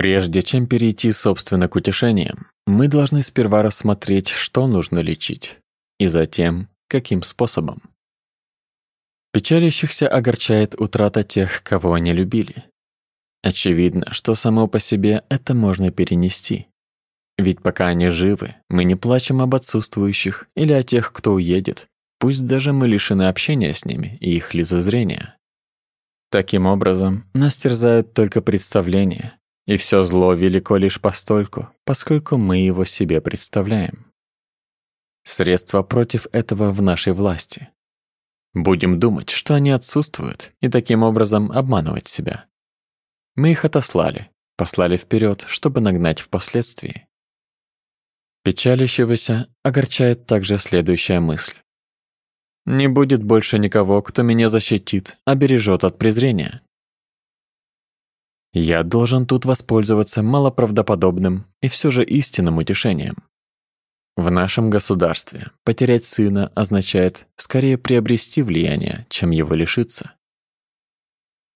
Прежде чем перейти, собственно, к утешениям, мы должны сперва рассмотреть, что нужно лечить, и затем, каким способом. Печалящихся огорчает утрата тех, кого они любили. Очевидно, что само по себе это можно перенести. Ведь пока они живы, мы не плачем об отсутствующих или о тех, кто уедет, пусть даже мы лишены общения с ними и их лицезрения. Таким образом, нас терзают только представления, и все зло велико лишь постольку, поскольку мы его себе представляем. Средства против этого в нашей власти. Будем думать, что они отсутствуют, и таким образом обманывать себя. Мы их отослали, послали вперед, чтобы нагнать впоследствии. Печалящегося огорчает также следующая мысль. Не будет больше никого, кто меня защитит, обережет от презрения. Я должен тут воспользоваться малоправдоподобным и все же истинным утешением. В нашем государстве потерять сына означает скорее приобрести влияние, чем его лишиться.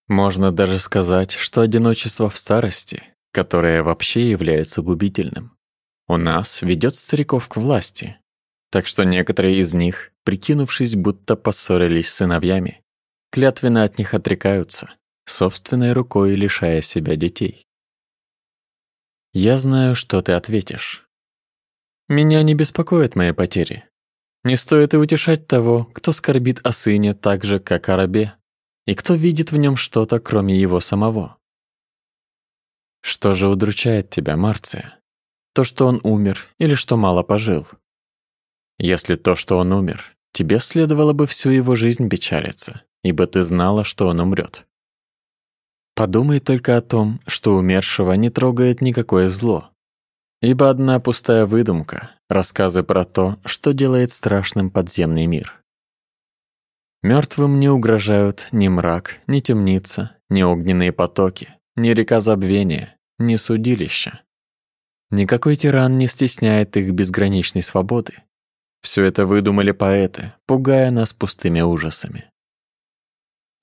Можно даже сказать, что одиночество в старости, которое вообще является губительным, у нас ведет стариков к власти, так что некоторые из них, прикинувшись, будто поссорились с сыновьями, клятвенно от них отрекаются, собственной рукой лишая себя детей. Я знаю, что ты ответишь. Меня не беспокоят мои потери. Не стоит и утешать того, кто скорбит о сыне так же, как о рабе, и кто видит в нем что-то, кроме его самого. Что же удручает тебя, Марция? То, что он умер, или что мало пожил? Если то, что он умер, тебе следовало бы всю его жизнь печалиться, ибо ты знала, что он умрет. Подумай только о том, что умершего не трогает никакое зло, ибо одна пустая выдумка, рассказы про то, что делает страшным подземный мир. Мертвым не угрожают ни мрак, ни темница, ни огненные потоки, ни река забвения, ни судилища. Никакой тиран не стесняет их безграничной свободы. Все это выдумали поэты, пугая нас пустыми ужасами.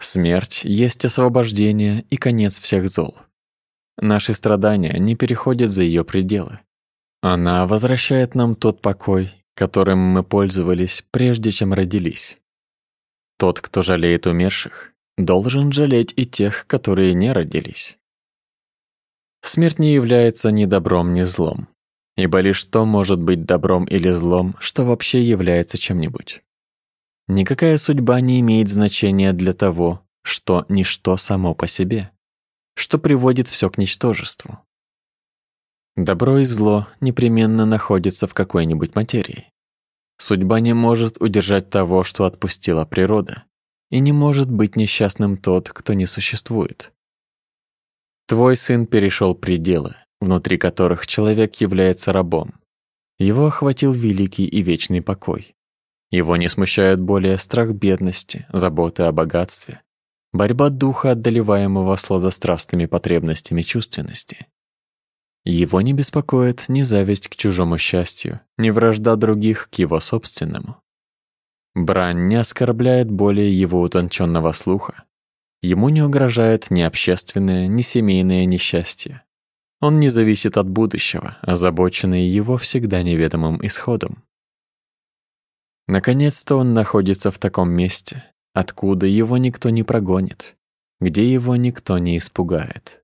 Смерть есть освобождение и конец всех зол. Наши страдания не переходят за ее пределы. Она возвращает нам тот покой, которым мы пользовались, прежде чем родились. Тот, кто жалеет умерших, должен жалеть и тех, которые не родились. Смерть не является ни добром, ни злом, ибо лишь то может быть добром или злом, что вообще является чем-нибудь. Никакая судьба не имеет значения для того, что ничто само по себе, что приводит все к ничтожеству. Добро и зло непременно находятся в какой-нибудь материи. Судьба не может удержать того, что отпустила природа, и не может быть несчастным тот, кто не существует. Твой сын перешел пределы, внутри которых человек является рабом. Его охватил великий и вечный покой. Его не смущают более страх бедности, заботы о богатстве, борьба духа, одолеваемого сладострастными потребностями чувственности. Его не беспокоит ни зависть к чужому счастью, ни вражда других к его собственному. Брань не оскорбляет более его утонченного слуха. Ему не угрожает ни общественное, ни семейное несчастье. Он не зависит от будущего, озабоченный его всегда неведомым исходом. Наконец-то он находится в таком месте, откуда его никто не прогонит, где его никто не испугает.